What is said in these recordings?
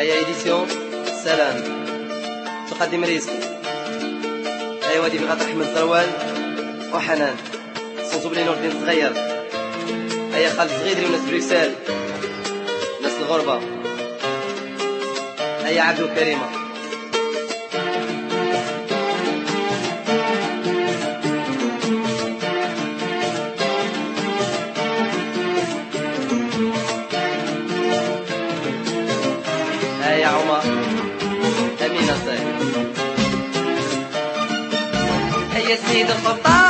هيا édition سلام. تقدم رزق هيا وادي بغات أحمد زروال وحنان. صوتو بلي نور الدين صغير. هيا خالد صغيري وناس بروكسل ناس الغربة. هيا عبدو كريمه هيا سيد القبطان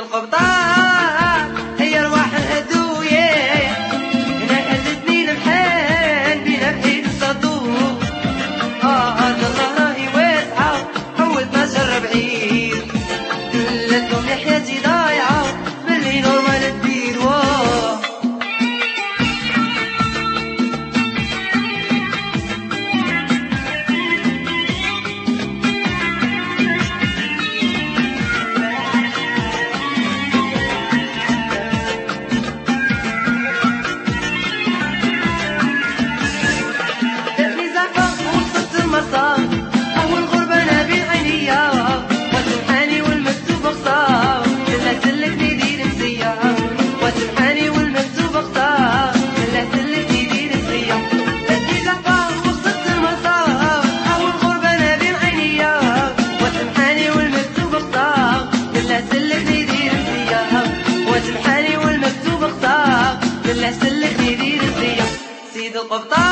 القبطان. of time.